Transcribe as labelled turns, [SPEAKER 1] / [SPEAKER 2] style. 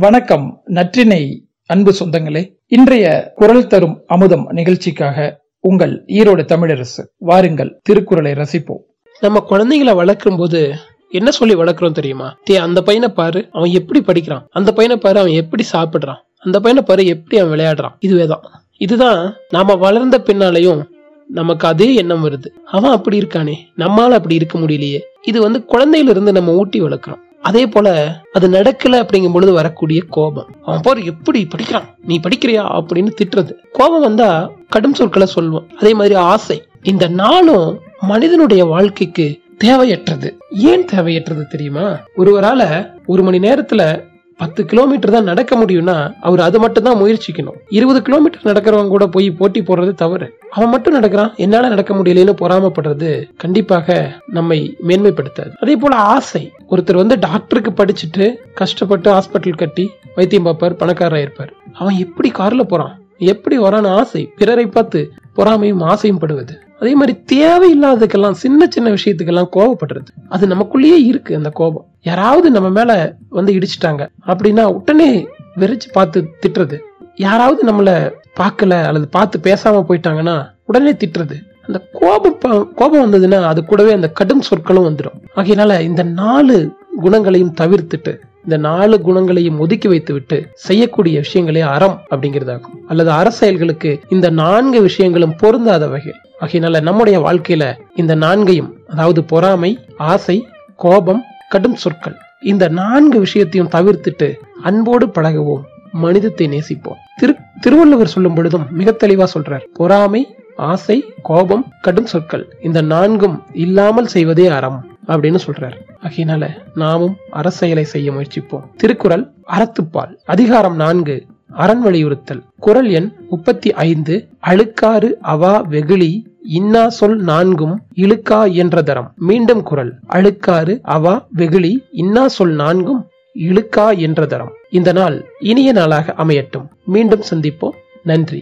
[SPEAKER 1] வணக்கம் நற்றினை அன்பு சொந்தங்களே. இன்றைய குரல் தரும் அமுதம் நிகழ்ச்சிக்காக உங்கள் ஈரோடு தமிழரசு வாருங்கள் திருக்குறளை ரசிப்போம்.
[SPEAKER 2] நம்ம குழந்தைங்களை வளர்க்கும் போது என்ன சொல்லி வளர்க்குறோம் தெரியுமா? தே அந்த பையனை பாரு அவன் எப்படி படிக்கிறான்? அந்த பையனை பாரு அவன் எப்படி சாப்பிடுறான்? அந்த பையனை பாரு எப்படி அவன் விளையாடுறான்? இதுவேதான். இதுதான் நாம வளர்ந்த பின்னாலையும் நமக்கு அதே எண்ணம் வருது. அவன் அப்படி இருக்கானே நம்மால அப்படி இருக்க முடியலையே. இது வந்து குழந்தையில இருந்து நம்ம ஊட்டி வளர்க்குறோம். அதே போல அது நடக்கல அப்படிங்கும் பொழுது வரக்கூடிய கோபம். அவன் போற எப்படி படிக்கிறான்? நீ படிக்கிறியா? அப்படின்னு திட்டுறது. கோபம் வந்தா கடும் சொற்களை சொல்வோம் அதே மாதிரி ஆசை. இந்த நாளும் மனிதனுடைய வாழ்க்கைக்கு தேவையற்றது. ஏன் தேவையற்றது தெரியுமா? ஒருவரால ஒரு மணி நேரத்துல பத்து கிலோமீட்டர் தான் நடக்க முடியும்னா அவர் அது மட்டும் தான் முயற்சிக்கணும். இருபது கிலோமீட்டர் நடக்கிறவங்க கூட போய் போட்டி போடுறது தவறு. அவன் மட்டும் நடக்கிறான் என்னால நடக்க முடியலன்னு பொறாமப்படுறது கண்டிப்பாக நம்மை மேன்மைப்படுத்தாது. அதே போல ஆசை ஒருத்தர் வந்து டாக்டருக்கு படிச்சுட்டு கஷ்டப்பட்டு ஹாஸ்பிட்டல் கட்டி வைத்தியம் பார்ப்பார் பணக்காரராக இருப்பார். அவன் எப்படி கார்ல போறான்? எப்படி வரான்னு ஆசை. பிறரை பார்த்து பொறாமையும் ஆசையும் படுவது. அதே மாதிரி தேவையில்லாததுக்கெல்லாம் சின்ன சின்ன விஷயத்துக்கெல்லாம் கோவப்படுறது. அது நமக்குள்ளேயே இருக்கு அந்த கோபம். யாராவது நம்ம மேல வந்து இடிச்சிட்டாங்க அப்படின்னா உடனே வெறிச்சு பார்த்து திட்டுறது. யாராவது நம்மள பார்க்கல அல்லது பார்த்து பேசாம போயிட்டாங்கன்னா உடனே திட்டுறது. அந்த கோபம் கோபம் வந்ததுன்னா அது கூடவே அந்த கடும் சொற்களும் வந்துடும் ஆகையினால இந்த நாலு குணங்களையும் தவிர்த்துட்டு இந்த நாலு குணங்களையும் ஒதுக்கி வைத்துவிட்டு செய்யக்கூடிய விஷயங்களே அறம் அப்படிங்கிறதாகும். அல்லது அரசியல்களுக்கு இந்த நான்கு விஷயங்களும் பொருந்தாத வகை ஆகையினால நம்முடைய வாழ்க்கையில இந்த நான்கையும் அதாவது பொறாமை ஆசை கோபம் கடும் சொற்கள் இந்த நான்கு விஷயத்தையும் தவிர்த்துட்டு அன்போடு பழகுவோம் மனிதத்தை நேசிப்போம். திரு திருவள்ளுவர் சொல்லும் பொழுதும் மிக தெளிவா சொல்றார். பொறாமை ஆசை கோபம் கடும் சொற்கள் இந்த நான்கும் இல்லாமல் செய்வதே அறம். அப்படின்னு சொல்றாரு. ஆகையினால நாமும் அரசியலை செய்ய முயற்சிப்போம். திருக்குறள் அறத்துப்பால். அதிகாரம் நான்கு. அரண் வலியுறுத்தல். குரல் எண் முப்பத்தி ஐந்து. அழுக்காறு அவா வெகுளி இன்னா சொல் நான்கும் இழுக்கா என்ற தரம். மீண்டும் குரல் அழுக்காறு அவா வெகுளி இன்னா சொல் நான்கும் இழுக்கா என்ற தரம். இந்த நாள் இனிய நாளாக அமையட்டும். மீண்டும் சந்திப்போம். நன்றி.